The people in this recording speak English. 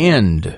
End.